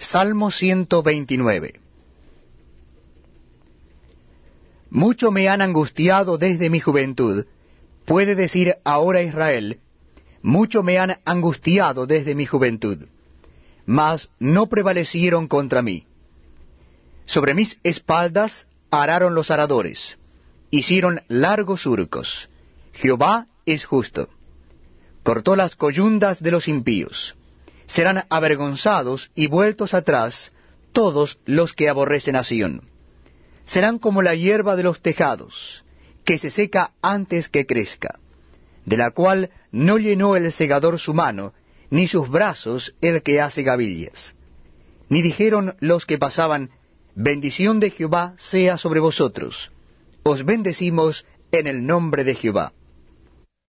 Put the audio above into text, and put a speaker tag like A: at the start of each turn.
A: Salmo 129 Mucho me han angustiado desde mi juventud. Puede decir ahora Israel, mucho me han angustiado desde mi juventud, mas no prevalecieron contra mí. Sobre mis espaldas araron los aradores, hicieron largos surcos. Jehová es justo. Cortó las coyundas de los impíos. Serán avergonzados y vueltos atrás todos los que aborrecen a Sión. Serán como la hierba de los tejados, que se seca antes que crezca, de la cual no llenó el segador su mano, ni sus brazos el que hace gavillas. Ni dijeron los que pasaban, bendición de Jehová sea sobre vosotros. Os bendecimos en el nombre de Jehová.